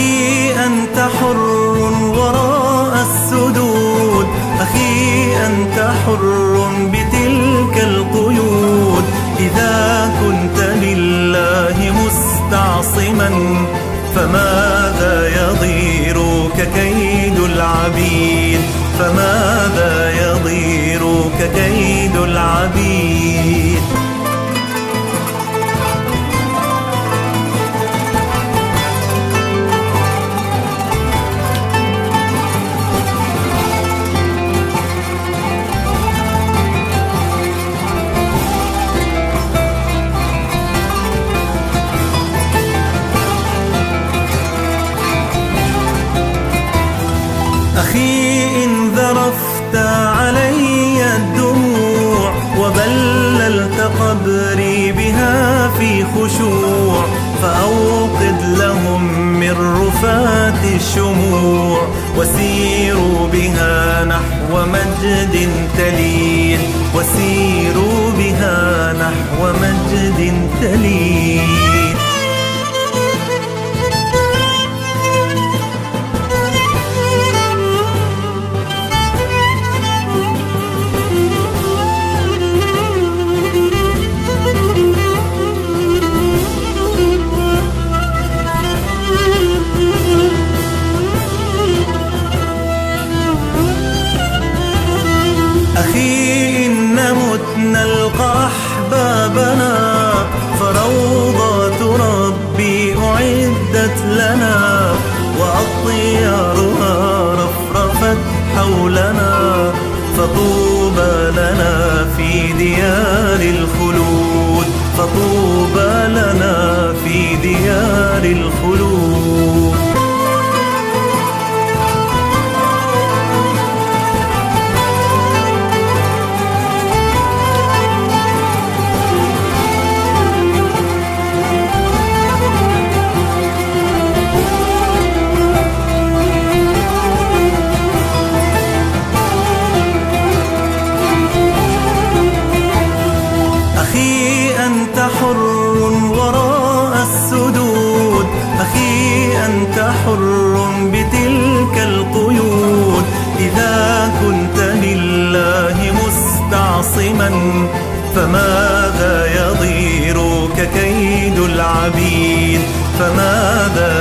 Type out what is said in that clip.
أخي أنت حر وراء السدود. أخي أنت حر بتلك القيود. إذا كنت لله مستعصما فماذا يضيرك كيد العبيد؟ فماذا يضيرك كيد العبيد؟ إن ذرفت علي الدموع وبللت قبري بها في خشوع فأوقد لهم من رفات الشموع وسيروا بها نحو مجد تلين وسيروا بها نحو مجد تلين أحبابنا فروضة ربي أعدت لنا وأطيارها رفرفت حولنا فطوبى لنا في ديار الخلود فطوبى لنا في ديار الخلود. أنت حر وراء السدود أخي أنت حر بتلك القيود. إذا كنت لله مستعصما فماذا يضيرك كيد العبيد؟ فماذا